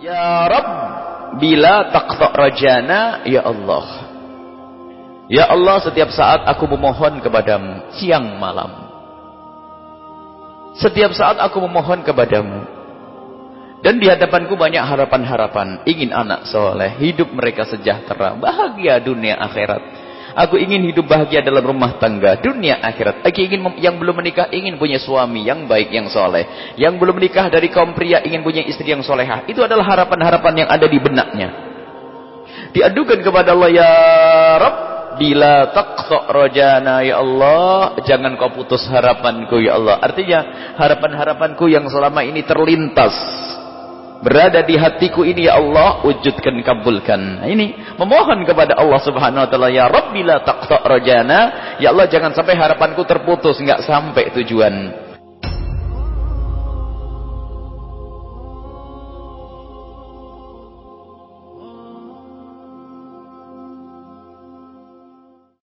Ya Rabb, bila taqta' rajana, ya Allah. Ya Allah, setiap saat aku memohon kepadamu, siang malam. Setiap saat aku memohon kepadamu. Dan di hadapanku banyak harapan-harapan. Ingin anak soleh, hidup mereka sejahtera, bahagia dunia akhirat. Aku ingin hidup bahagia dalam rumah tangga, dunia akhirat. Aku ingin yang belum menikah ingin punya suami yang baik, yang soleh. Yang belum menikah dari kaum pria ingin punya istri yang solehah. Itu adalah harapan-harapan yang ada di benaknya. Diadukan kepada Allah, Ya Rabb, bila taqta' rojana, Ya Allah, jangan kau putus harapanku, Ya Allah. Artinya, harapan-harapanku yang selama ini terlintas berada di hatiku ini ya Allah wujudkan kabulkan. Nah, ini memohon kepada Allah subhanahu wa ta'ala ya Rabbi la taqta' rajana. Ya Allah jangan sampai harapanku terputus enggak sampai tujuan